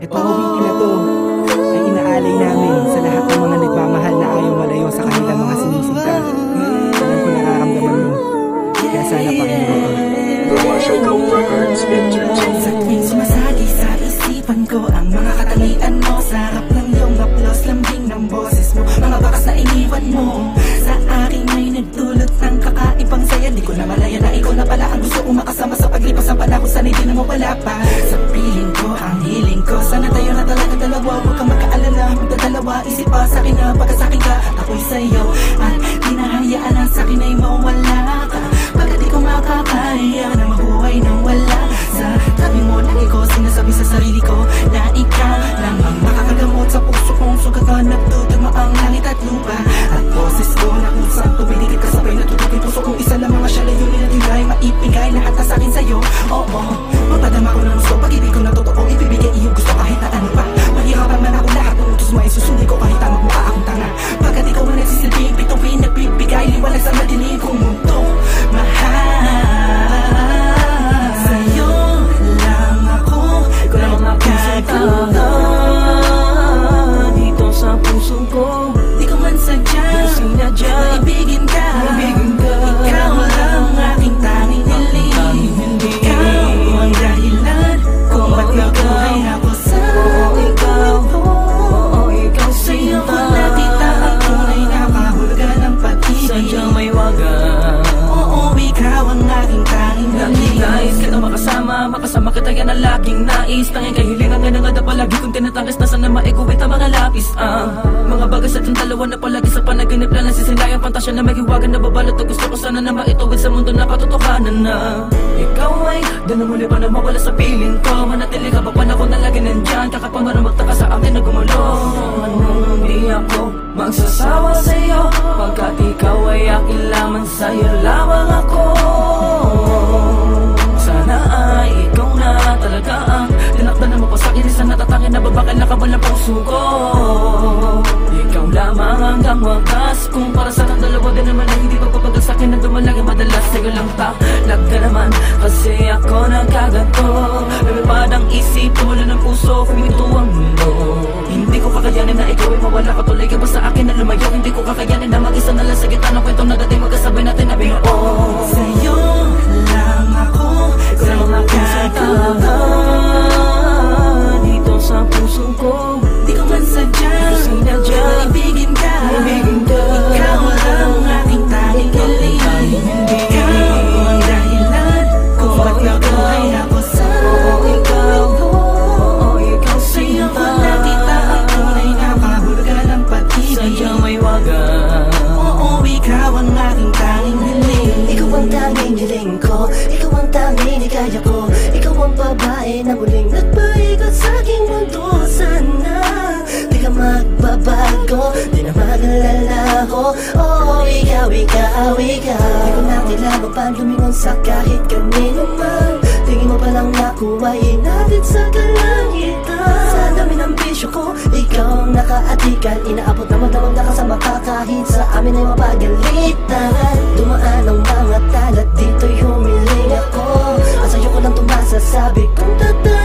Itong awitin na to ay inaalay namin sa lahat ng mga nagmamahal na ayaw malayo sa kanilang mga sinisinta. Alam ko nararamdaman mo, kaya sana pakinggan Entertainment. Sa tuwing sumasagi sa isipan ko Ang mga katangian mo Sa harap ng iyong haplos Lambing ng boses mo Mga bakas na iniwan mo Sa akin ay nagdulot ng kakaibang saya Di ko na malaya na ikaw na pala Ang gusto kong makasama sa paglipas ng panahon Sana'y di na mawala pa na Pagka sa akin ka Ako'y sa'yo. At di na hayaan na sa akin ay mawala ka. Pagkat di ko makakaya na mabuhay nang wala. Sa tabi mo lagi judge. Makasama kita yan ang laging nais. Tanging kahilingan nga nangada palagi Kung tinatangis na sana maikuwit ang mga lapis ah. Mga bagay sa ating dalawa na palagi sa panaginip lang Nasisilayan pantasya na may hiwagan na babalot At gusto ko sana na maituwid sa mundo na katotohanan na Ikaw ay doon muli pa na mawala sa piling ko. Manatili ka pa panahon na lagi nandyan? Kakapangarang magtaka sa akin na gumulo Anong di ako magsasawa sa'yo. Pagkat ikaw ay akin lamang sa'yo lamang ako kabal ng puso ko. Ikaw lamang hanggang wagas Kung para sa kang dalawa din naman ay hindi pagpapagal sa akin. Na dumalagi madalas sa'yo lang talaga naman Kasi ako nagkaganto. Lumipad ang isip, tumula ng puso Huminto ang mundo. Hindi ko kakayanin na ikaw ay mawala. Ka Tuloy ka ba sa akin na lumayo. Hindi ko kakayanin na mag-isa na lang sa gitna ng kwento na dati hikaya ko. Ikaw ang babae na muling nagpaikot sa aking mundo. Sana di ka magbabago. Di na magalalaho Oh, ikaw, ikaw, ikaw. Di ko na kailangan pa lumingon sa kahit kanino man. Tingin mo pa lang ako ay inatid sa kalangitan. Sa dami ng bisyo ko, ikaw ang nakaatikan. Inaabot na madamang nakasama ka kahit sa amin ay mapagalitan. Dumaan ang mga talat, avec ton